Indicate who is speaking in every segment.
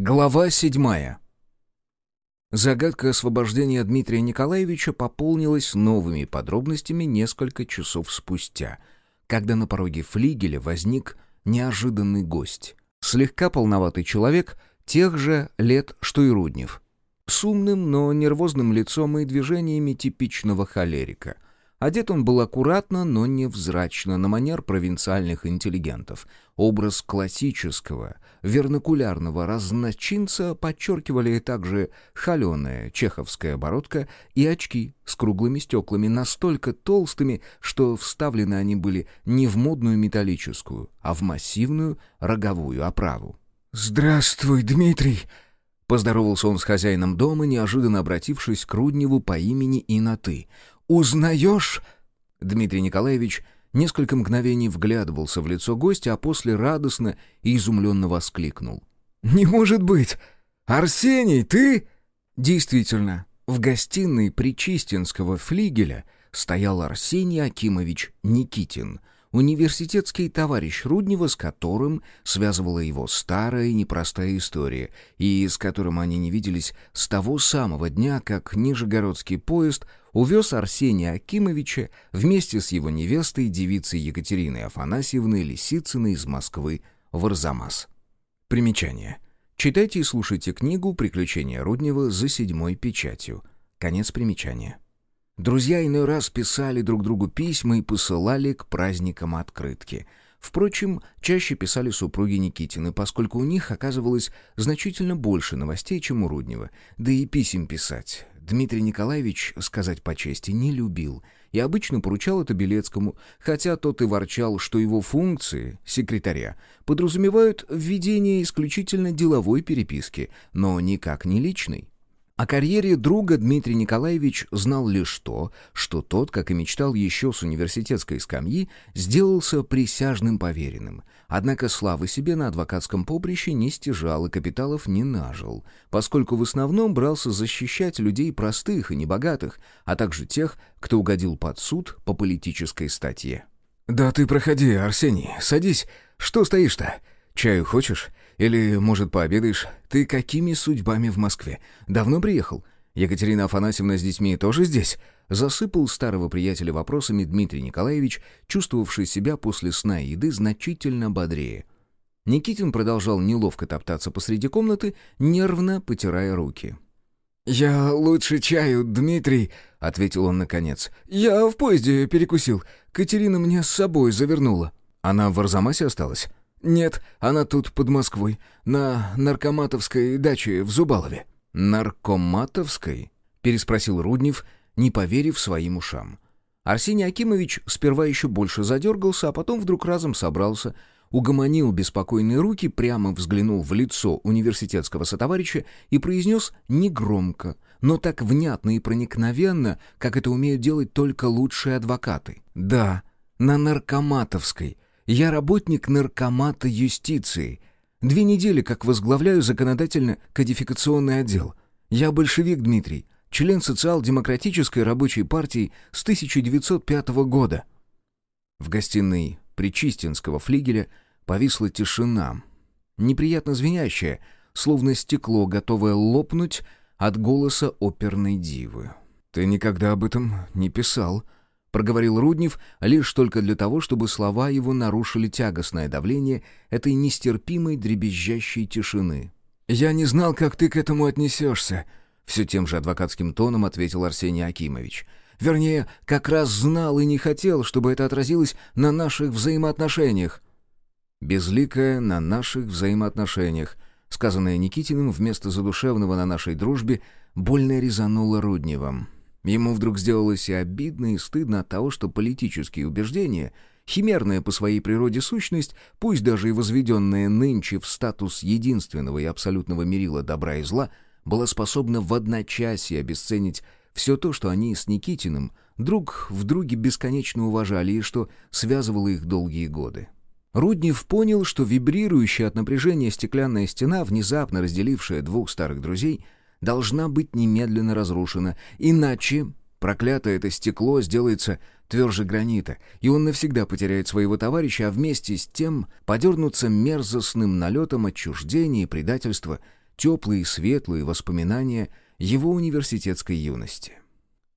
Speaker 1: Глава седьмая. Загадка освобождения Дмитрия Николаевича пополнилась новыми подробностями несколько часов спустя, когда на пороге флигеля возник неожиданный гость. Слегка полноватый человек, тех же лет, что и Руднев. С умным, но нервозным лицом и движениями типичного холерика — Одет он был аккуратно, но невзрачно, на манер провинциальных интеллигентов. Образ классического, вернокулярного разночинца подчеркивали также холеная чеховская бородка и очки с круглыми стеклами, настолько толстыми, что вставлены они были не в модную металлическую, а в массивную роговую оправу.
Speaker 2: «Здравствуй, Дмитрий!»
Speaker 1: Поздоровался он с хозяином дома, неожиданно обратившись к Рудневу по имени и на «ты». «Узнаешь?» Дмитрий Николаевич несколько мгновений вглядывался в лицо гостя, а после радостно и изумленно воскликнул.
Speaker 2: «Не может быть! Арсений, ты...»
Speaker 1: Действительно, в гостиной Причистинского флигеля стоял Арсений Акимович Никитин — университетский товарищ Руднева, с которым связывала его старая и непростая история, и с которым они не виделись с того самого дня, как Нижегородский поезд увез Арсения Акимовича вместе с его невестой, девицей Екатериной Афанасьевной Лисицыной из Москвы в Арзамас. Примечание. Читайте и слушайте книгу «Приключения Руднева» за седьмой печатью. Конец примечания. Друзья иной раз писали друг другу письма и посылали к праздникам открытки. Впрочем, чаще писали супруги Никитины, поскольку у них оказывалось значительно больше новостей, чем у Руднева. Да и писем писать Дмитрий Николаевич, сказать по чести, не любил и обычно поручал это Белецкому, хотя тот и ворчал, что его функции, секретаря, подразумевают введение исключительно деловой переписки, но никак не личной. О карьере друга Дмитрий Николаевич знал лишь то, что тот, как и мечтал еще с университетской скамьи, сделался присяжным поверенным. Однако славы себе на адвокатском поприще не стяжал и капиталов не нажил, поскольку в основном брался защищать людей простых и небогатых, а также тех, кто угодил под суд по политической статье.
Speaker 2: «Да ты проходи, Арсений, садись. Что стоишь-то? Чаю хочешь? Или, может, пообедаешь? Ты какими судьбами в Москве? Давно приехал? Екатерина Афанасьевна с детьми тоже здесь?»
Speaker 1: Засыпал старого приятеля вопросами Дмитрий Николаевич, чувствовавший себя после сна и еды значительно бодрее. Никитин продолжал неловко топтаться посреди комнаты, нервно потирая руки.
Speaker 2: «Я лучше чаю, Дмитрий», — ответил он наконец. «Я в поезде перекусил. Катерина мне с собой завернула».
Speaker 1: «Она в Арзамасе осталась?»
Speaker 2: «Нет, она тут под Москвой, на Наркоматовской даче в Зубалове».
Speaker 1: «Наркоматовской?» — переспросил Руднев, не поверив своим ушам. Арсений Акимович сперва еще больше задергался, а потом вдруг разом собрался, угомонил беспокойные руки, прямо взглянул в лицо университетского сотоварища и произнес негромко, но так внятно и проникновенно, как это умеют делать только лучшие адвокаты. «Да, на Наркоматовской», я работник наркомата юстиции. Две недели как возглавляю законодательно-кодификационный отдел. Я большевик Дмитрий, член социал-демократической рабочей партии с 1905 года». В гостиной Причистинского флигеля повисла тишина, неприятно звенящая, словно стекло, готовое лопнуть от голоса оперной дивы.
Speaker 2: «Ты никогда об этом не писал», —
Speaker 1: проговорил Руднев, лишь только для того, чтобы слова его нарушили тягостное давление этой нестерпимой дребезжащей тишины.
Speaker 2: «Я не знал, как ты к этому отнесешься», —
Speaker 1: все тем же адвокатским тоном ответил Арсений Акимович. «Вернее, как раз знал и не хотел, чтобы это отразилось на наших взаимоотношениях». «Безликое на наших взаимоотношениях», сказанное Никитиным вместо задушевного на нашей дружбе, больно резануло Рудневым. Ему вдруг сделалось и обидно, и стыдно от того, что политические убеждения, химерная по своей природе сущность, пусть даже и возведенная нынче в статус единственного и абсолютного мерила добра и зла, была способна в одночасье обесценить все то, что они с Никитиным друг в друге бесконечно уважали и что связывало их долгие годы. Руднев понял, что вибрирующая от напряжения стеклянная стена, внезапно разделившая двух старых друзей — должна быть немедленно разрушена, иначе проклятое это стекло сделается тверже гранита, и он навсегда потеряет своего товарища, а вместе с тем подернутся мерзостным налетом отчуждения и предательства теплые и светлые воспоминания его университетской юности.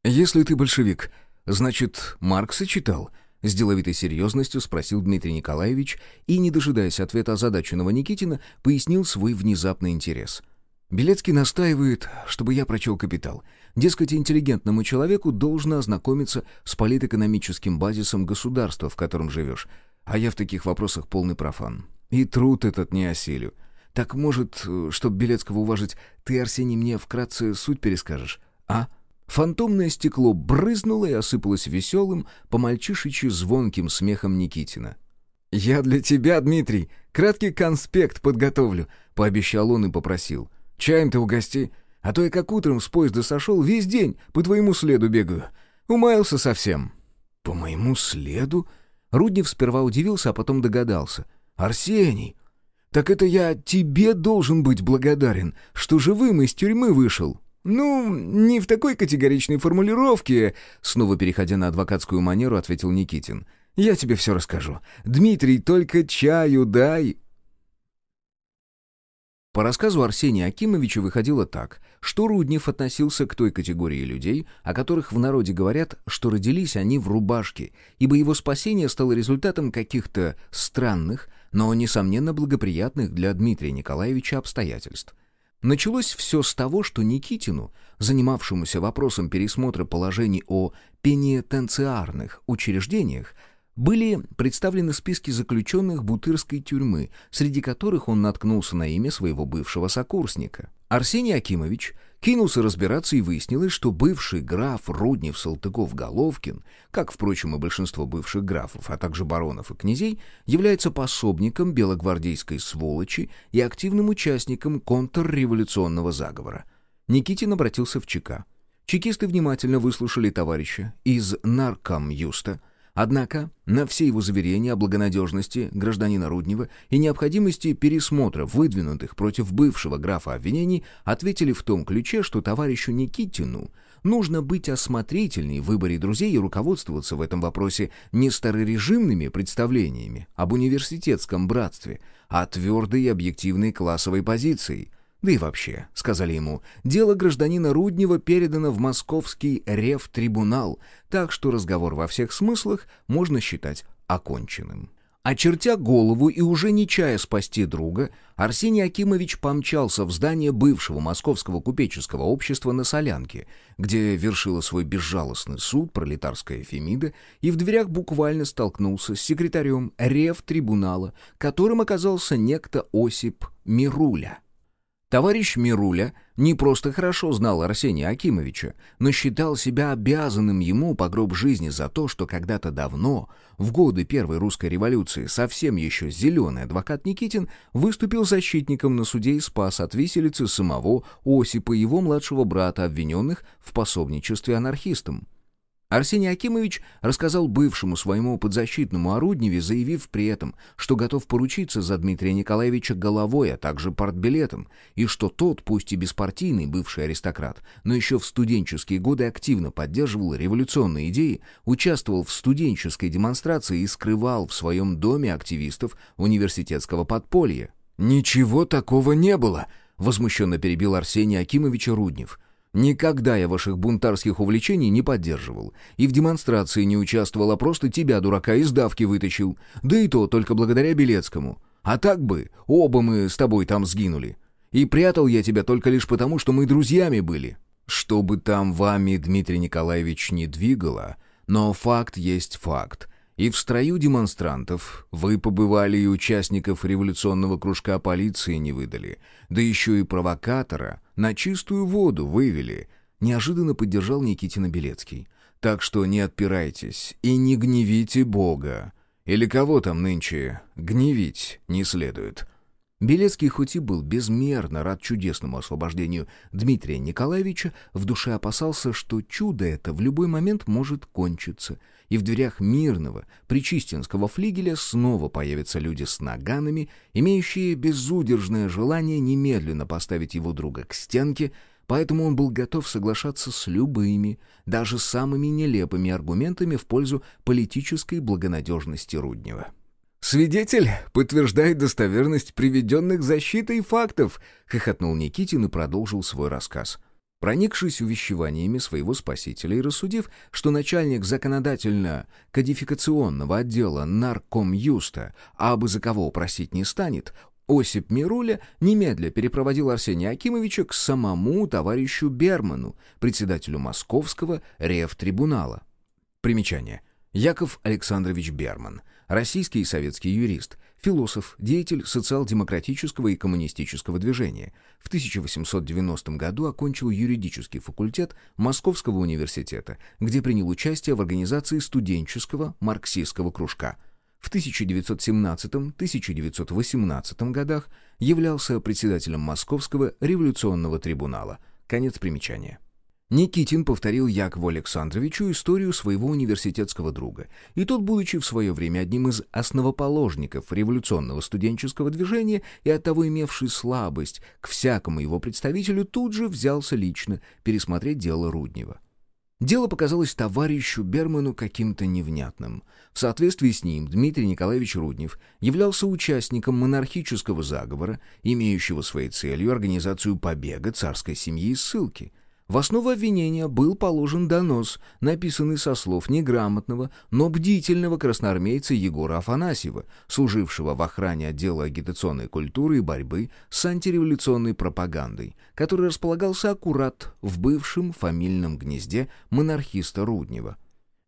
Speaker 2: «Если ты большевик, значит, Маркса читал?» С деловитой серьезностью спросил Дмитрий Николаевич и, не дожидаясь ответа озадаченного Никитина, пояснил свой внезапный интерес. Белецкий настаивает, чтобы я прочел «Капитал». Дескать, интеллигентному человеку должно ознакомиться с политэкономическим базисом государства, в котором живешь. А я в таких вопросах полный профан. И труд этот не осилю. Так, может, чтоб Белецкого уважить, ты, Арсений, мне вкратце суть перескажешь, а?» Фантомное стекло брызнуло и осыпалось веселым, по-мальчишечи звонким смехом Никитина. «Я для тебя, Дмитрий, краткий конспект подготовлю», — пообещал он и попросил. «Чаем ты угости, а то я как утром с поезда сошел, весь день по твоему следу бегаю. Умаялся совсем». «По моему следу?» Руднев сперва удивился, а потом догадался. «Арсений, так это я тебе должен быть благодарен, что живым из тюрьмы вышел». «Ну, не в такой категоричной формулировке», — снова переходя на адвокатскую манеру, ответил Никитин. «Я тебе все расскажу. Дмитрий, только чаю дай». По рассказу Арсения Акимовича выходило так, что Руднев относился к той категории людей, о которых в народе говорят, что родились они в рубашке, ибо его спасение стало результатом каких-то странных, но, несомненно, благоприятных для Дмитрия Николаевича обстоятельств. Началось все с того, что Никитину, занимавшемуся вопросом пересмотра положений о пенитенциарных учреждениях, были представлены списки заключенных Бутырской тюрьмы, среди которых он наткнулся на имя своего бывшего сокурсника. Арсений Акимович кинулся разбираться и выяснилось, что бывший граф Руднев Салтыков-Головкин, как, впрочем, и большинство бывших графов, а также баронов и князей, является пособником белогвардейской сволочи и активным участником контрреволюционного заговора. Никитин обратился в ЧК. Чекисты внимательно выслушали товарища из Наркомюста, Однако на все его заверения о благонадежности гражданина Руднева и необходимости пересмотра выдвинутых против бывшего графа обвинений ответили в том ключе, что товарищу Никитину нужно быть осмотрительней в выборе друзей и руководствоваться в этом вопросе не старорежимными представлениями об университетском братстве, а твердой и объективной классовой позицией – да и вообще, сказали ему, дело гражданина Руднева передано в московский рев-трибунал, так что разговор во всех смыслах можно считать оконченным. Очертя голову и уже не чая спасти друга, Арсений Акимович помчался в здание бывшего московского купеческого общества на Солянке, где вершила свой безжалостный суд пролетарская Фемида, и в дверях буквально столкнулся с секретарем рев-трибунала, которым оказался некто Осип Мируля. Товарищ Мируля не просто хорошо знал Арсения Акимовича, но считал себя обязанным ему по гроб жизни за то, что когда-то давно, в годы Первой русской революции, совсем еще зеленый адвокат Никитин выступил защитником на суде и спас от виселицы самого Осипа его младшего брата, обвиненных в пособничестве анархистам. Арсений Акимович рассказал бывшему своему подзащитному Орудневе, заявив при этом, что готов поручиться за Дмитрия Николаевича головой, а также партбилетом, и что тот, пусть и беспартийный бывший аристократ, но еще в студенческие годы активно поддерживал революционные идеи, участвовал в студенческой демонстрации и скрывал в своем доме активистов университетского подполья. «Ничего такого не было!» — возмущенно перебил Арсений Акимович Руднев — Никогда я ваших бунтарских увлечений не поддерживал. И в демонстрации не участвовал, а просто тебя, дурака, из давки вытащил. Да и то только благодаря Белецкому. А так бы, оба мы с тобой там сгинули. И прятал я тебя только лишь потому, что мы друзьями были. Что бы там вами, Дмитрий Николаевич, не двигало, но факт есть факт. И в строю демонстрантов вы побывали и участников революционного кружка полиции не выдали, да еще и провокатора на чистую воду вывели. Неожиданно поддержал Никитина Белецкий. Так что не отпирайтесь и не гневите Бога. Или кого там нынче гневить не следует. Белецкий хоть и был безмерно рад чудесному освобождению Дмитрия Николаевича, в душе опасался, что чудо это в любой момент может кончиться, и в дверях мирного, причистинского флигеля снова появятся люди с наганами, имеющие безудержное желание немедленно поставить его друга к стенке, поэтому он был готов соглашаться с любыми, даже самыми нелепыми аргументами в пользу политической благонадежности Руднева.
Speaker 1: «Свидетель подтверждает достоверность приведенных защитой фактов», — хохотнул Никитин и продолжил свой рассказ. Проникшись увещеваниями своего спасителя и рассудив, что начальник законодательно-кодификационного отдела наркомюста абы за кого просить не станет, Осип Мируля немедля перепроводил Арсения Акимовича к самому товарищу Берману, председателю Московского рефтрибунала. Примечание. Яков Александрович Берман, российский и советский юрист, философ, деятель социал-демократического и коммунистического движения. В 1890 году окончил юридический факультет Московского университета, где принял участие в организации студенческого марксистского кружка. В 1917-1918 годах являлся председателем Московского революционного трибунала. Конец примечания. Никитин повторил Якову Александровичу историю своего университетского друга, и тот, будучи в свое время одним из основоположников революционного студенческого движения и оттого имевший слабость к всякому его представителю, тут же взялся лично пересмотреть дело Руднева. Дело показалось товарищу Берману каким-то невнятным. В соответствии с ним Дмитрий Николаевич Руднев являлся участником монархического заговора, имеющего своей целью организацию побега царской семьи из ссылки – в основу обвинения был положен донос, написанный со слов неграмотного, но бдительного красноармейца Егора Афанасьева, служившего в охране отдела агитационной культуры и борьбы с антиреволюционной пропагандой, который располагался аккурат в бывшем фамильном гнезде монархиста Руднева.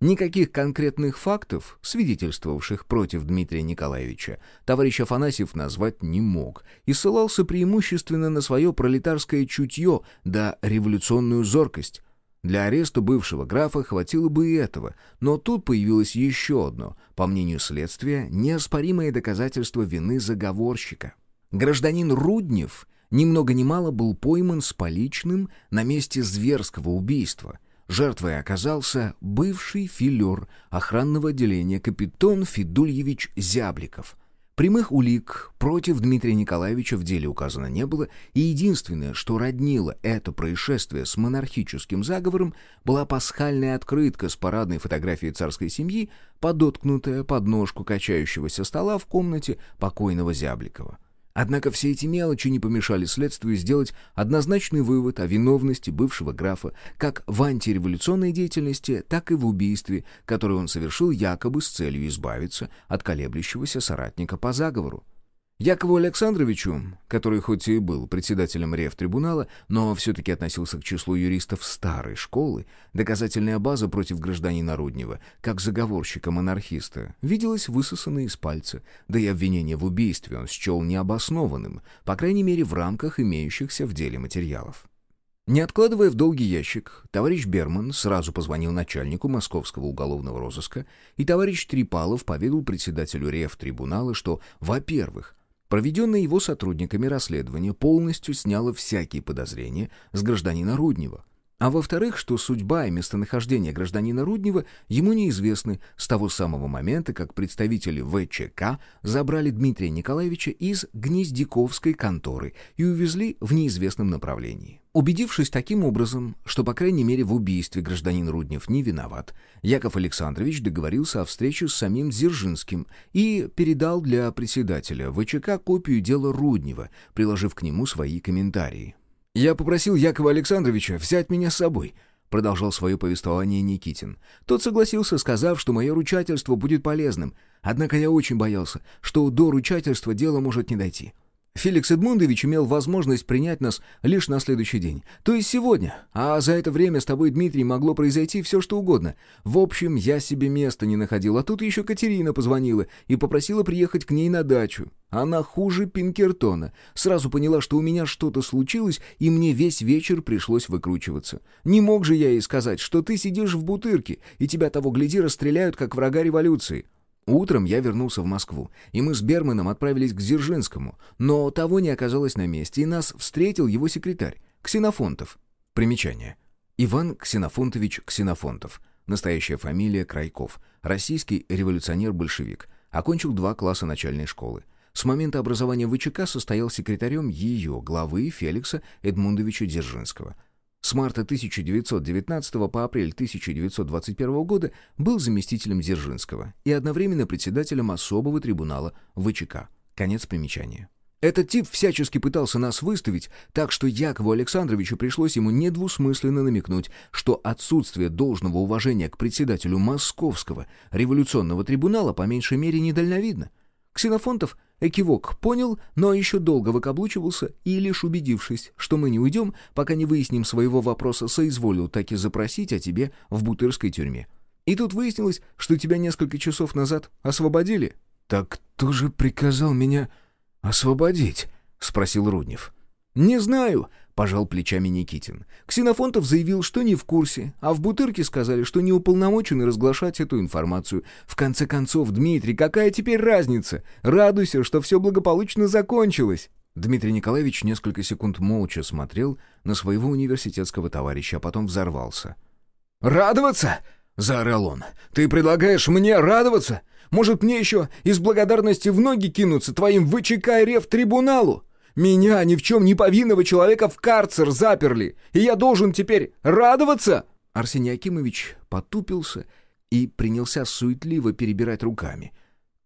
Speaker 1: Никаких конкретных фактов, свидетельствовавших против Дмитрия Николаевича, товарищ Афанасьев назвать не мог и ссылался преимущественно на свое пролетарское чутье да революционную зоркость. Для ареста бывшего графа хватило бы и этого, но тут появилось еще одно, по мнению следствия, неоспоримое доказательство вины заговорщика. Гражданин Руднев ни много ни мало был пойман с поличным на месте зверского убийства — Жертвой оказался бывший филер охранного отделения капитан Федульевич Зябликов. Прямых улик против Дмитрия Николаевича в деле указано не было, и единственное, что роднило это происшествие с монархическим заговором, была пасхальная открытка с парадной фотографией царской семьи, подоткнутая под ножку качающегося стола в комнате покойного Зябликова. Однако все эти мелочи не помешали следствию сделать однозначный вывод о виновности бывшего графа как в антиреволюционной деятельности, так и в убийстве, которое он совершил якобы с целью избавиться от колеблющегося соратника по заговору. Якову Александровичу, который хоть и был председателем рефтрибунала, но все-таки относился к числу юристов старой школы, доказательная база против гражданина Руднева, как заговорщика-монархиста, виделась высосанной из пальца, да и обвинение в убийстве он счел необоснованным, по крайней мере в рамках имеющихся в деле материалов. Не откладывая в долгий ящик, товарищ Берман сразу позвонил начальнику московского уголовного розыска, и товарищ Трипалов поведал председателю рефтрибунала, что, во-первых, Проведенное его сотрудниками расследование полностью сняло всякие подозрения с гражданина Руднева. А во-вторых, что судьба и местонахождение гражданина Руднева ему неизвестны с того самого момента, как представители ВЧК забрали Дмитрия Николаевича из Гнездяковской конторы и увезли в неизвестном направлении. Убедившись таким образом, что, по крайней мере, в убийстве гражданин Руднев не виноват, Яков Александрович договорился о встрече с самим Дзержинским и передал для председателя ВЧК копию дела Руднева, приложив к нему свои комментарии. «Я попросил Якова Александровича взять меня с собой», — продолжал свое повествование Никитин. Тот согласился, сказав, что мое ручательство будет полезным. Однако я очень боялся, что до ручательства дело может не дойти. Феликс Эдмундович имел возможность принять нас лишь на следующий день, то есть сегодня, а за это время с тобой, Дмитрий, могло произойти все, что угодно. В общем, я себе места не находил, а тут еще Катерина позвонила и попросила приехать к ней на дачу. Она хуже Пинкертона. Сразу поняла, что у меня что-то случилось, и мне весь вечер пришлось выкручиваться. Не мог же я ей сказать, что ты сидишь в бутырке, и тебя того гляди расстреляют, как врага революции. Утром я вернулся в Москву, и мы с Берманом отправились к Дзержинскому, но того не оказалось на месте, и нас встретил его секретарь, Ксенофонтов. Примечание. Иван Ксенофонтович Ксенофонтов. Настоящая фамилия Крайков. Российский революционер-большевик. Окончил два класса начальной школы. С момента образования ВЧК состоял секретарем ее главы Феликса Эдмундовича Дзержинского. С марта 1919 по апрель 1921 года был заместителем Дзержинского и одновременно председателем особого трибунала ВЧК. Конец примечания. Этот тип всячески пытался нас выставить, так что Якову Александровичу пришлось ему недвусмысленно намекнуть, что отсутствие должного уважения к председателю Московского революционного трибунала по меньшей мере недальновидно. Ксенофонтов экивок понял, но еще долго выкаблучивался и, лишь убедившись, что мы не уйдем, пока не выясним своего вопроса, соизволил и запросить о тебе в бутырской тюрьме. И тут выяснилось, что тебя несколько часов назад освободили.
Speaker 2: «Так кто же приказал меня освободить?» — спросил Руднев.
Speaker 1: «Не знаю», — пожал плечами Никитин. Ксенофонтов заявил, что не в курсе, а в Бутырке сказали, что не уполномочены разглашать эту информацию. В конце концов, Дмитрий, какая теперь разница? Радуйся, что все благополучно закончилось. Дмитрий Николаевич несколько секунд молча смотрел на своего университетского товарища, а потом взорвался. «Радоваться?» — заорал он. «Ты предлагаешь мне радоваться? Может, мне еще из благодарности в ноги кинуться твоим ВЧК РФ трибуналу? Меня, ни в чем не повинного человека, в карцер заперли, и я должен теперь радоваться?» Арсений Акимович потупился и принялся суетливо перебирать руками.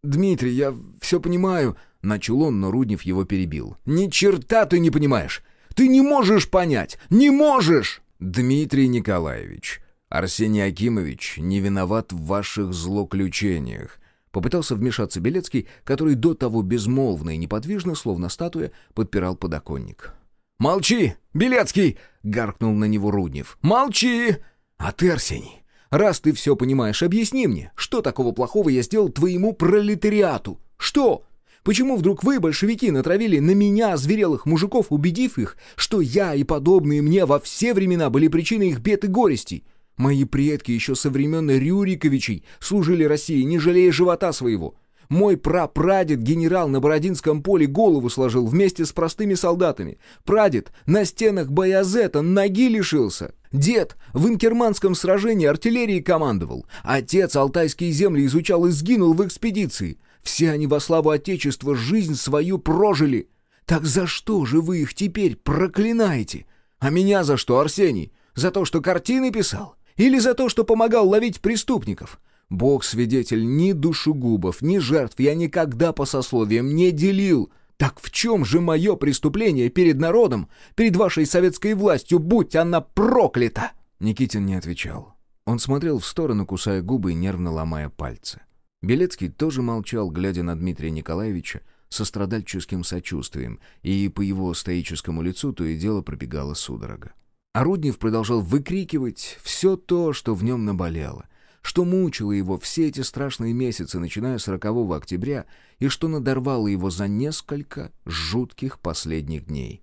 Speaker 1: «Дмитрий, я все понимаю», — начал он, но Руднев его перебил. «Ни черта ты не понимаешь! Ты не можешь понять! Не можешь!»
Speaker 2: «Дмитрий Николаевич, Арсений Акимович не виноват в ваших злоключениях. Попытался вмешаться Белецкий, который до того безмолвно и неподвижно, словно статуя, подпирал подоконник.
Speaker 1: «Молчи, Белецкий!» — гаркнул на него Руднев. «Молчи! А ты, Арсений, раз ты все понимаешь, объясни мне, что такого плохого я сделал твоему пролетариату? Что? Почему вдруг вы, большевики, натравили на меня, зверелых мужиков, убедив их, что я и подобные мне во все времена были причиной их бед и горестей? Мои предки еще со времен Рюриковичей служили России, не жалея живота своего. Мой прапрадед генерал на Бородинском поле голову сложил вместе с простыми солдатами. Прадед на стенах Баязета ноги лишился. Дед в инкерманском сражении артиллерии командовал. Отец алтайские земли изучал и сгинул в экспедиции. Все они во славу Отечества жизнь свою прожили. Так за что же вы их теперь проклинаете? А меня за что, Арсений? За то, что картины писал? Или за то, что помогал ловить преступников? Бог свидетель, ни душегубов, ни жертв я никогда по сословиям не делил. Так в чем же мое преступление перед народом, перед вашей советской властью, будь она проклята?»
Speaker 2: Никитин не отвечал. Он смотрел в сторону, кусая губы и нервно ломая пальцы. Белецкий тоже молчал, глядя на Дмитрия Николаевича со страдальческим сочувствием, и по его стоическому лицу то и дело пробегала судорога. А Руднев продолжал выкрикивать все то, что в нем наболело, что мучило его все эти страшные месяцы, начиная с 40 октября, и что надорвало его за несколько жутких последних дней.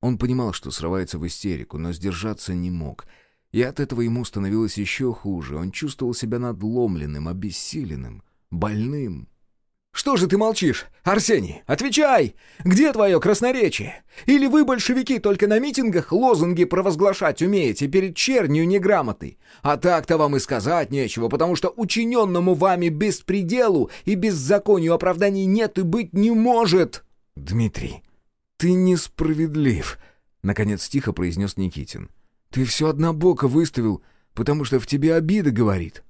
Speaker 2: Он понимал, что срывается в истерику, но сдержаться не мог. И от этого ему становилось еще хуже. Он чувствовал себя надломленным, обессиленным, больным.
Speaker 1: «Что же ты молчишь, Арсений? Отвечай! Где твое красноречие? Или вы, большевики, только на митингах лозунги провозглашать умеете перед чернью неграмотной? А так-то вам и сказать нечего, потому что учиненному вами беспределу и беззаконию оправданий нет и быть не может!»
Speaker 2: «Дмитрий, ты несправедлив», — наконец тихо произнес Никитин. «Ты все однобоко выставил, потому что в тебе обида говорит».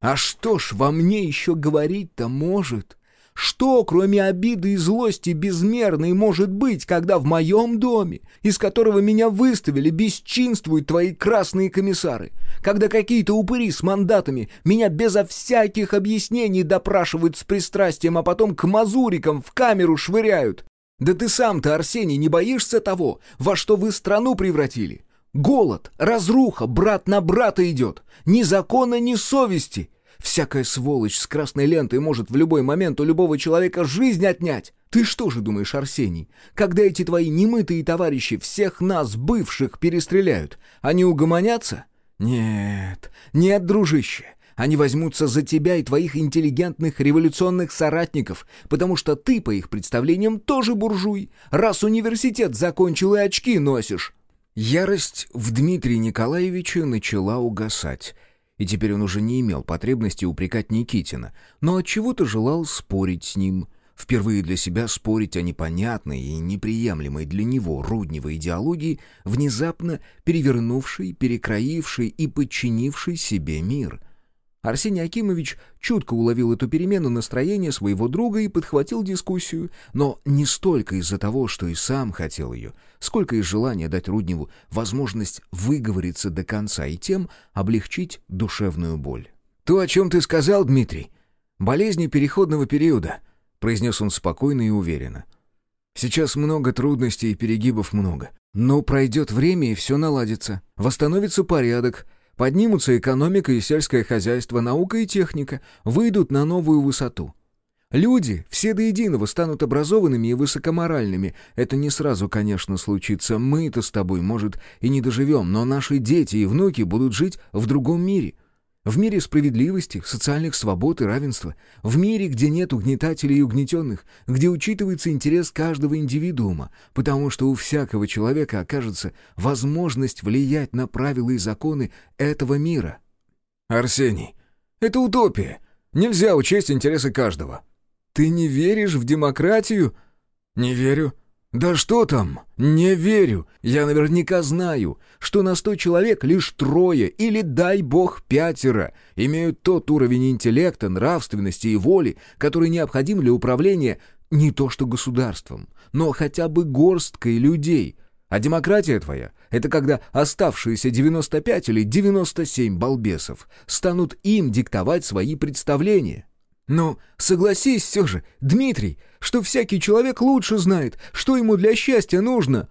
Speaker 1: А что ж во мне еще говорить-то может? Что, кроме обиды и злости безмерной, может быть, когда в моем доме, из которого меня выставили, бесчинствуют твои красные комиссары? Когда какие-то упыри с мандатами меня безо всяких объяснений допрашивают с пристрастием, а потом к мазурикам в камеру швыряют? Да ты сам-то, Арсений, не боишься того, во что вы страну превратили? Голод, разруха, брат на брата идет. Ни закона, ни совести. Всякая сволочь с красной лентой может в любой момент у любого человека жизнь отнять. Ты что же думаешь, Арсений, когда эти твои немытые товарищи всех нас, бывших, перестреляют, они угомонятся? Нет, нет, дружище. Они возьмутся за тебя и твоих интеллигентных революционных соратников, потому что ты, по их представлениям, тоже буржуй, раз университет закончил и очки носишь.
Speaker 2: Ярость в Дмитрии Николаевиче начала угасать, и теперь он уже не имел потребности упрекать Никитина, но от чего то желал спорить с ним.
Speaker 1: впервые для себя спорить о непонятной и неприемлемой для него рудневой идеологии, внезапно перевернувшей, перекроившей и подчинившей себе мир. Арсений Акимович чутко уловил эту перемену настроения своего друга и подхватил дискуссию, но не столько из-за того, что и сам хотел ее, сколько из желания дать Рудневу возможность выговориться до конца и тем облегчить душевную боль.
Speaker 2: «То, о чем ты сказал, Дмитрий, болезни переходного периода», — произнес он спокойно и уверенно. «Сейчас много трудностей и перегибов много. Но пройдет время, и все наладится. Восстановится порядок, поднимутся экономика и сельское хозяйство, наука и техника, выйдут на новую высоту». Люди все до единого станут образованными и высокоморальными. Это не сразу, конечно, случится. Мы-то с тобой, может, и не доживем, но наши дети и внуки будут жить в другом мире. В мире справедливости, социальных свобод и равенства. В мире, где нет угнетателей и угнетенных, где учитывается интерес каждого индивидуума, потому что у всякого человека окажется возможность влиять на правила и законы этого мира.
Speaker 1: Арсений, это утопия. Нельзя учесть интересы каждого.
Speaker 2: Ты не веришь в демократию?
Speaker 1: Не верю.
Speaker 2: «Да что там? Не верю. Я наверняка знаю, что на сто человек лишь трое или, дай бог, пятеро имеют тот уровень интеллекта, нравственности и воли, который необходим для управления не то что государством, но хотя бы горсткой людей. А демократия твоя — это когда оставшиеся 95 или 97 балбесов станут им диктовать свои представления». «Но согласись все же, Дмитрий, что всякий человек лучше знает, что ему для счастья нужно».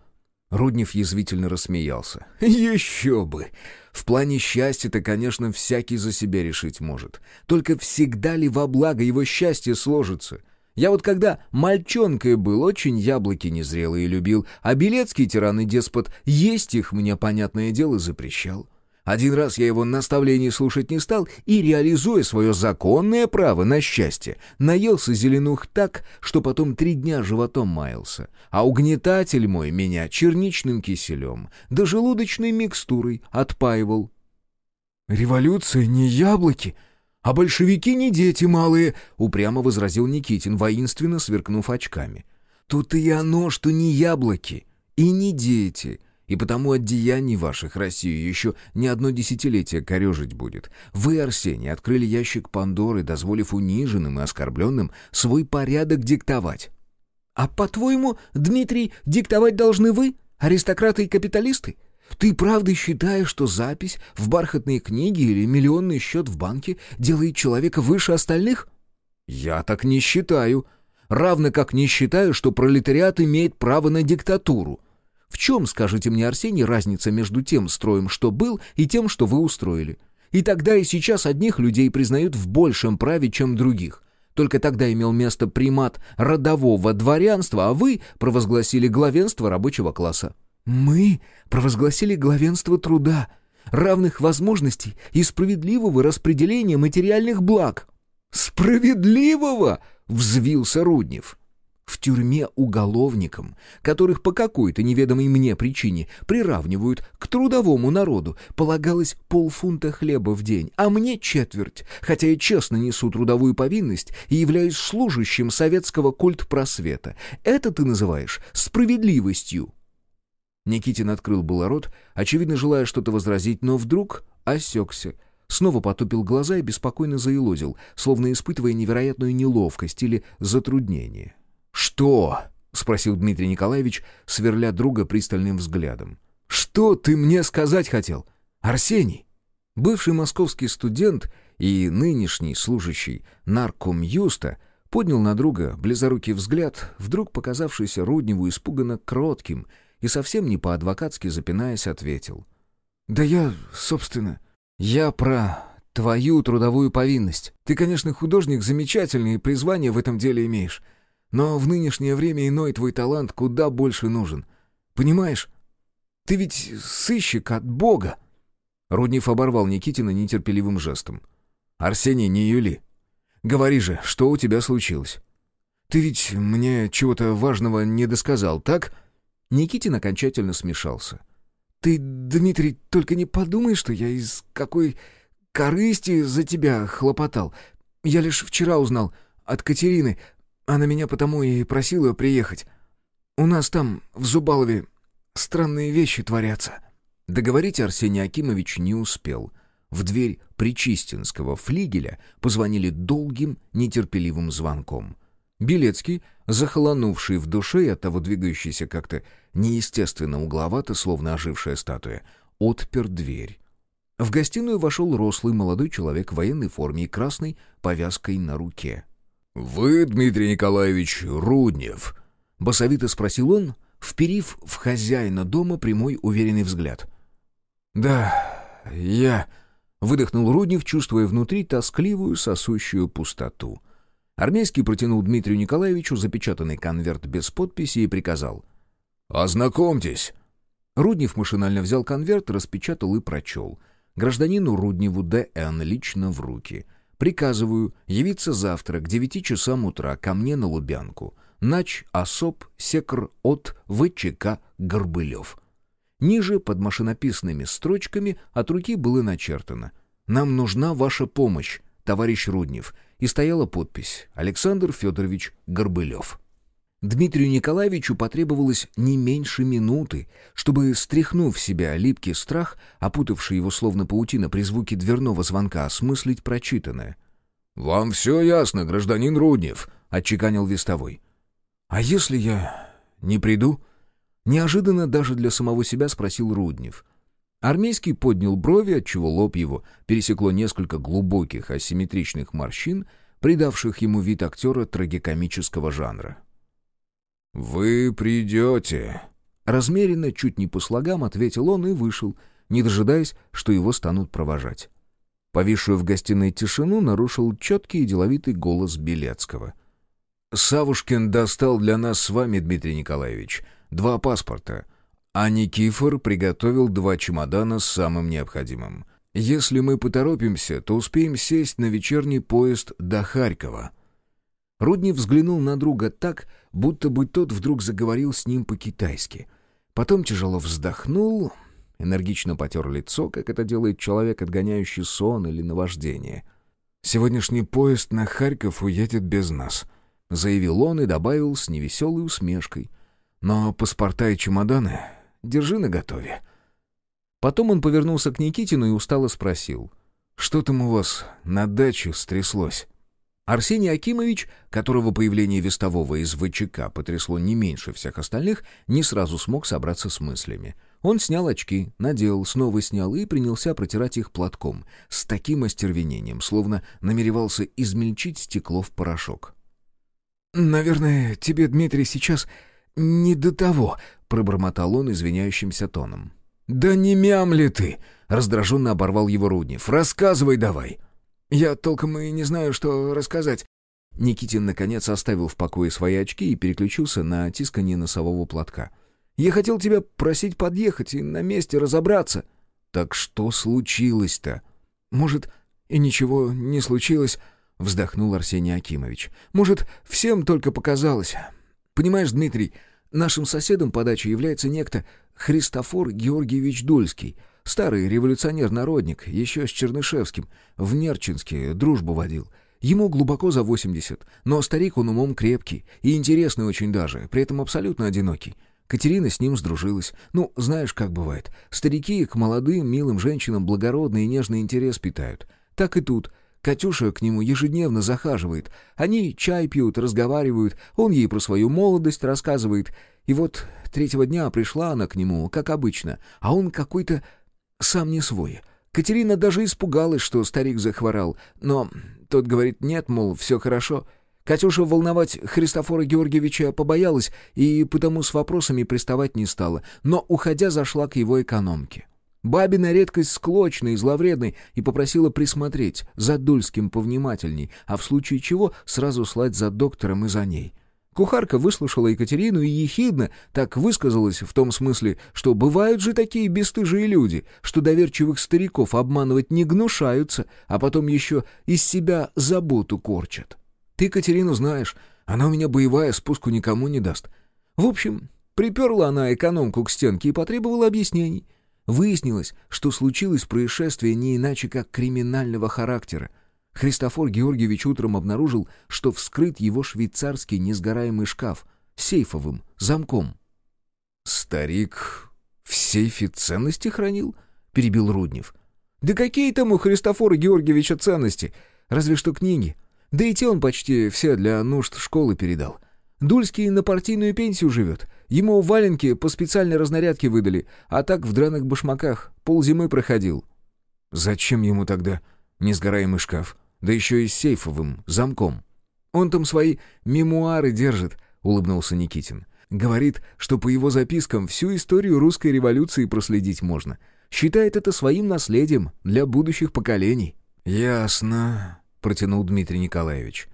Speaker 1: Руднев язвительно рассмеялся.
Speaker 2: «Еще бы! В плане счастья-то, конечно, всякий за себя решить может. Только всегда ли во благо его счастье сложится? Я вот когда мальчонкой был, очень яблоки незрелые любил, а Белецкий тиран и деспот есть их, мне, понятное дело, запрещал. Один раз я его наставлений слушать не стал и, реализуя свое законное право на счастье, наелся зеленух так, что потом три дня животом маялся. А угнетатель мой меня черничным киселем да желудочной микстурой отпаивал.
Speaker 1: «Революция не яблоки, а большевики не дети малые», — упрямо возразил Никитин, воинственно сверкнув очками.
Speaker 2: «Тут и оно, что не яблоки и не дети» и потому от деяний ваших Россию еще не одно десятилетие корежить будет. Вы, Арсений, открыли ящик Пандоры, дозволив униженным и оскорбленным свой порядок диктовать.
Speaker 3: А по-твоему, Дмитрий, диктовать должны вы, аристократы и капиталисты? Ты правда считаешь, что запись в бархатные книги или миллионный счет в банке делает человека выше остальных?
Speaker 2: Я так не считаю. Равно как не считаю, что пролетариат имеет право на диктатуру. В чем, скажите мне, Арсений, разница между тем строем, что был, и тем, что вы устроили? И тогда и сейчас одних людей признают в большем праве, чем других. Только тогда имел место примат родового дворянства, а вы провозгласили главенство рабочего класса.
Speaker 3: Мы провозгласили главенство труда, равных возможностей и справедливого распределения материальных благ.
Speaker 2: «Справедливого!» — взвился Руднев
Speaker 1: в тюрьме уголовникам, которых по какой-то неведомой мне причине приравнивают к трудовому народу, полагалось полфунта хлеба в день, а мне четверть, хотя я честно несу трудовую повинность и являюсь служащим советского культпросвета. Это ты называешь справедливостью?» Никитин открыл было рот, очевидно желая что-то возразить, но вдруг осекся — снова потупил глаза и беспокойно заилозил, словно испытывая невероятную неловкость или затруднение.
Speaker 2: «Что?» — спросил Дмитрий Николаевич, сверля друга пристальным взглядом. «Что ты мне сказать хотел, Арсений?»
Speaker 1: Бывший московский студент и нынешний служащий наркомюста поднял на друга близорукий взгляд, вдруг показавшийся Рудневу испуганно кротким, и совсем не по-адвокатски запинаясь ответил.
Speaker 2: «Да я, собственно, я про твою трудовую повинность. Ты, конечно, художник замечательный и призвание в этом деле имеешь». Но в нынешнее время иной твой талант куда больше нужен. Понимаешь? Ты ведь сыщик от Бога!»
Speaker 1: Руднев оборвал Никитина нетерпеливым жестом.
Speaker 2: «Арсений, не юли. Говори же, что у тебя случилось? Ты ведь мне чего-то важного не досказал, так?»
Speaker 1: Никитин окончательно смешался.
Speaker 3: «Ты, Дмитрий, только не подумай, что я из какой корысти за тебя хлопотал. Я лишь вчера узнал от Катерины, Она меня потому и просила приехать. У нас там, в Зубалове, странные вещи творятся».
Speaker 1: Договорить Арсений Акимович не успел. В дверь Причистинского флигеля позвонили долгим, нетерпеливым звонком. Белецкий, захолонувший в душе и оттого двигающийся как-то неестественно угловато, словно ожившая статуя, отпер дверь. В гостиную вошел рослый молодой человек в военной форме и красной повязкой на руке.
Speaker 2: «Вы, Дмитрий Николаевич Руднев?»
Speaker 1: — басовито спросил он, вперив в хозяина дома прямой уверенный взгляд —
Speaker 3: «Да, я...»
Speaker 1: — выдохнул Руднев, чувствуя внутри тоскливую сосущую пустоту. Армейский протянул Дмитрию Николаевичу запечатанный конверт без подписи и приказал.
Speaker 2: «Ознакомьтесь».
Speaker 1: Руднев машинально взял конверт, распечатал и прочел. Гражданину Рудневу Д.Н. лично в руки. Приказываю явиться завтра к девяти часам утра ко мне на Лубянку. Нач особ секр от ВЧК Горбылев. Ниже, под машинописными строчками, от руки было начертано «Нам нужна ваша помощь, товарищ Руднев», и стояла подпись «Александр Федорович Горбылев». Дмитрию Николаевичу потребовалось не меньше минуты, чтобы, стряхнув себя липкий страх, опутавший его словно паутина при звуке дверного звонка, осмыслить прочитанное.
Speaker 2: «Вам все ясно, гражданин Руднев», — отчеканил вестовой.
Speaker 3: «А если я не приду?»
Speaker 1: Неожиданно даже для самого себя спросил Руднев. Армейский поднял брови, отчего лоб его пересекло несколько глубоких асимметричных морщин, придавших ему вид актера трагикомического жанра.
Speaker 2: «Вы придете», —
Speaker 1: размеренно, чуть не по слогам, ответил он и вышел, не дожидаясь, что его станут провожать. Повисшую в гостиной тишину нарушил четкий и деловитый голос Белецкого.
Speaker 2: «Савушкин достал для нас с вами, Дмитрий Николаевич, два паспорта, а Никифор приготовил два чемодана с самым необходимым. Если мы поторопимся, то успеем сесть на вечерний поезд до Харькова».
Speaker 1: Рудни взглянул на друга так, будто бы тот вдруг заговорил с ним по-китайски. Потом тяжело вздохнул, энергично потер лицо, как это делает человек, отгоняющий сон или наваждение.
Speaker 3: «Сегодняшний поезд на Харьков уедет без нас», — заявил он и добавил с невеселой усмешкой. Но паспорта и чемоданы держи наготове».
Speaker 1: Потом он повернулся к Никитину и устало спросил.
Speaker 3: «Что там у вас на даче стряслось?»
Speaker 1: Арсений Акимович, которого появление вестового из ВЧК потрясло не меньше всех остальных, не сразу смог собраться с мыслями. Он снял очки, надел, снова снял и принялся протирать их платком, с таким остервенением, словно намеревался измельчить стекло в порошок.
Speaker 3: «Наверное, тебе, Дмитрий, сейчас «Не до того», — пробормотал он извиняющимся тоном.
Speaker 2: «Да не мямли ты!» — раздраженно оборвал его Руднев. «Рассказывай давай!»
Speaker 3: «Я толком и не знаю, что рассказать».
Speaker 1: Никитин, наконец, оставил в покое свои очки и переключился на тискание носового платка. «Я хотел тебя просить подъехать и на месте разобраться».
Speaker 2: «Так что случилось-то?»
Speaker 3: «Может, и ничего не случилось», — вздохнул Арсений Акимович. «Может, всем только показалось. Понимаешь, Дмитрий, нашим соседом по даче является некто Христофор Георгиевич Дульский, старый революционер-народник, еще с Чернышевским, в Нерчинске дружбу водил. Ему глубоко за 80, но старик он умом крепкий и интересный очень даже, при этом абсолютно одинокий. Катерина с ним сдружилась. Ну, знаешь, как бывает. Старики к молодым, милым женщинам благородный и нежный интерес питают. Так и тут. Катюша к нему ежедневно захаживает. Они чай пьют, разговаривают, он ей про свою молодость рассказывает. И вот третьего дня пришла она к нему, как обычно, а он какой-то сам не свой. Катерина даже испугалась, что старик захворал, но тот говорит, нет, мол, все хорошо. Катюша волновать Христофора Георгиевича побоялась и потому с вопросами приставать не стала, но, уходя, зашла к его экономке. Бабина редкость склочной и зловредной и попросила присмотреть за Дульским повнимательней, а в случае чего сразу слать за доктором и за ней. Кухарка выслушала Екатерину и ехидно так высказалась в том смысле, что бывают же такие бесстыжие люди, что доверчивых стариков обманывать не гнушаются, а потом еще из себя заботу корчат. Ты Катерину знаешь, она у меня боевая, спуску никому не даст. В общем, приперла она экономку к стенке и потребовала объяснений — Выяснилось, что случилось происшествие не иначе как криминального характера.
Speaker 1: Христофор Георгиевич утром обнаружил, что вскрыт его швейцарский несгораемый шкаф сейфовым замком.
Speaker 2: «Старик в сейфе ценности хранил?» — перебил Руднев.
Speaker 3: «Да какие там у Христофора Георгиевича ценности? Разве что книги. Да и те он почти все для нужд школы передал. Дульский на партийную пенсию живет. Ему валенки по специальной разнарядке выдали, а так в драных башмаках ползимы проходил».
Speaker 2: «Зачем ему тогда несгораемый шкаф? Да еще и с сейфовым замком».
Speaker 3: «Он там свои мемуары держит», — улыбнулся Никитин. «Говорит, что по его запискам всю историю русской революции проследить можно. Считает это своим наследием для будущих поколений».
Speaker 2: «Ясно», — протянул Дмитрий Николаевич.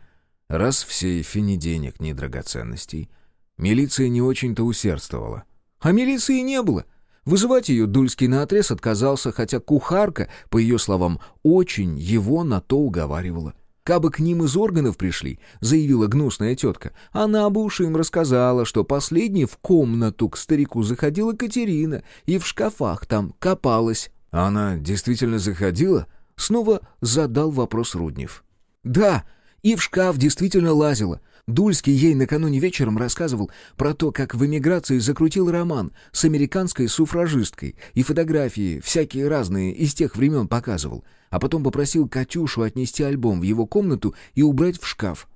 Speaker 2: «Раз в сейфе ни денег, ни драгоценностей, милиция не очень-то усердствовала».
Speaker 3: «А милиции не было. Вызывать ее Дульский наотрез отказался, хотя кухарка, по ее словам, очень его на то уговаривала. Кабы к ним из органов пришли, заявила гнусная тетка, она бы уж им рассказала, что последней в комнату к старику заходила Катерина и в шкафах там копалась.
Speaker 2: А она действительно заходила?
Speaker 3: Снова задал вопрос Руднев. Да, и в шкаф действительно лазила. Дульский ей накануне вечером рассказывал про то, как в эмиграции закрутил роман с американской суфражисткой и фотографии всякие разные из тех времен показывал а потом попросил Катюшу отнести альбом в его комнату и убрать в шкаф.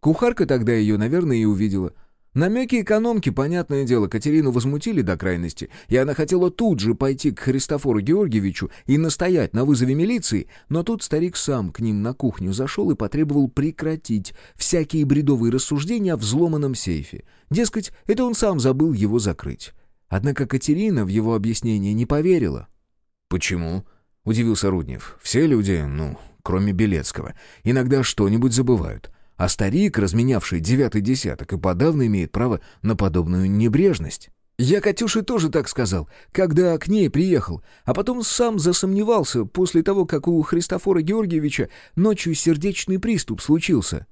Speaker 3: Кухарка тогда ее, наверное, и увидела. Намеки экономки, понятное дело, Катерину возмутили до крайности, и она хотела тут же пойти к Христофору Георгиевичу и настоять на вызове милиции, но тут старик сам к ним на кухню зашел и потребовал прекратить всякие бредовые рассуждения о взломанном сейфе. Дескать, это он сам забыл его закрыть. Однако Катерина в его объяснение не поверила.
Speaker 2: «Почему?» — удивился Руднев. «Все люди, ну, кроме Белецкого, иногда что-нибудь забывают. А старик, разменявший девятый десяток, и подавно имеет право на подобную небрежность».
Speaker 3: «Я Катюше тоже так сказал, когда к ней приехал, а потом сам засомневался после того, как у Христофора Георгиевича ночью сердечный приступ случился».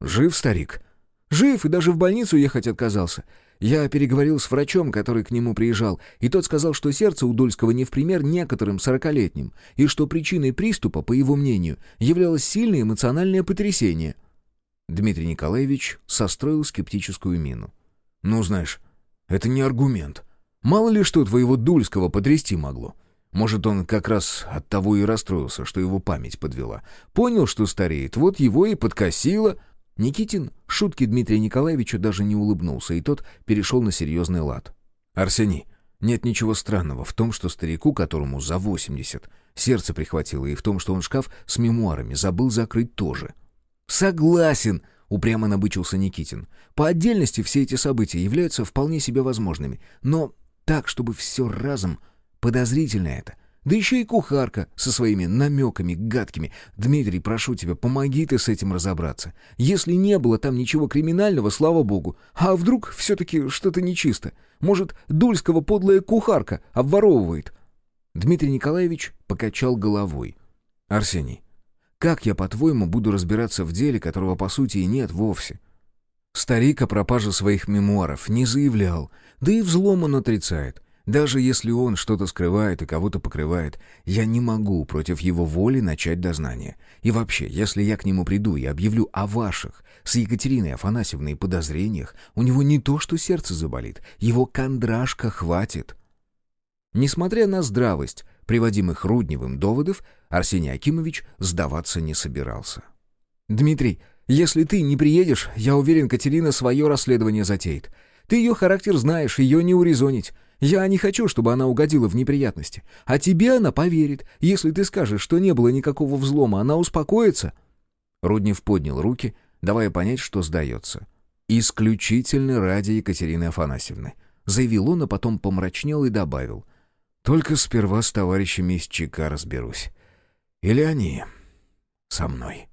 Speaker 2: «Жив старик?»
Speaker 3: «Жив и даже в больницу ехать отказался. Я переговорил с врачом, который к нему приезжал, и тот сказал, что сердце у Дульского не в пример некоторым сорокалетним, и что причиной приступа, по его мнению, являлось сильное эмоциональное потрясение.
Speaker 2: Дмитрий Николаевич состроил скептическую мину. «Ну, знаешь, это не аргумент. Мало ли что твоего Дульского потрясти могло. Может, он как раз от того и расстроился, что его память подвела. Понял, что стареет, вот его и подкосило...»
Speaker 1: Никитин шутки Дмитрия Николаевича даже не улыбнулся, и тот перешел на серьезный лад.
Speaker 2: «Арсений, нет ничего странного в том, что старику, которому за 80, сердце прихватило, и в том, что он шкаф с мемуарами забыл закрыть тоже».
Speaker 1: «Согласен!» — упрямо набычился Никитин. «По отдельности все эти события являются вполне себе возможными, но так, чтобы все разом... Подозрительно это. Да еще и кухарка со своими намеками гадкими. Дмитрий, прошу тебя, помоги ты с этим разобраться. Если не было там ничего криминального, слава богу. А вдруг все-таки что-то нечисто? Может, Дульского подлая кухарка обворовывает?» Дмитрий Николаевич покачал головой.
Speaker 2: «Арсений, как я, по-твоему, буду разбираться в деле, которого, по сути, и нет вовсе?» Старик о пропаже своих мемуаров не заявлял, да и взлом отрицает. Даже если он что-то скрывает и кого-то покрывает, я не могу против его воли начать дознание. И вообще, если я к нему приду и объявлю о ваших с Екатериной Афанасьевной подозрениях, у него не то что сердце заболит, его кондрашка хватит. Несмотря на здравость приводимых Рудневым доводов, Арсений Акимович сдаваться не собирался.
Speaker 3: «Дмитрий, если ты не приедешь, я уверен, Катерина свое расследование затеет. Ты ее характер знаешь, ее не урезонить. Я не хочу, чтобы она угодила в неприятности. А тебе она поверит. Если ты скажешь, что не было никакого взлома, она успокоится».
Speaker 1: Руднев поднял руки, давая понять, что сдается. «Исключительно ради Екатерины Афанасьевны», — заявил он, а потом помрачнел и добавил. «Только сперва с товарищами из ЧК разберусь. Или они со мной».